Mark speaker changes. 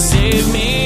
Speaker 1: save me.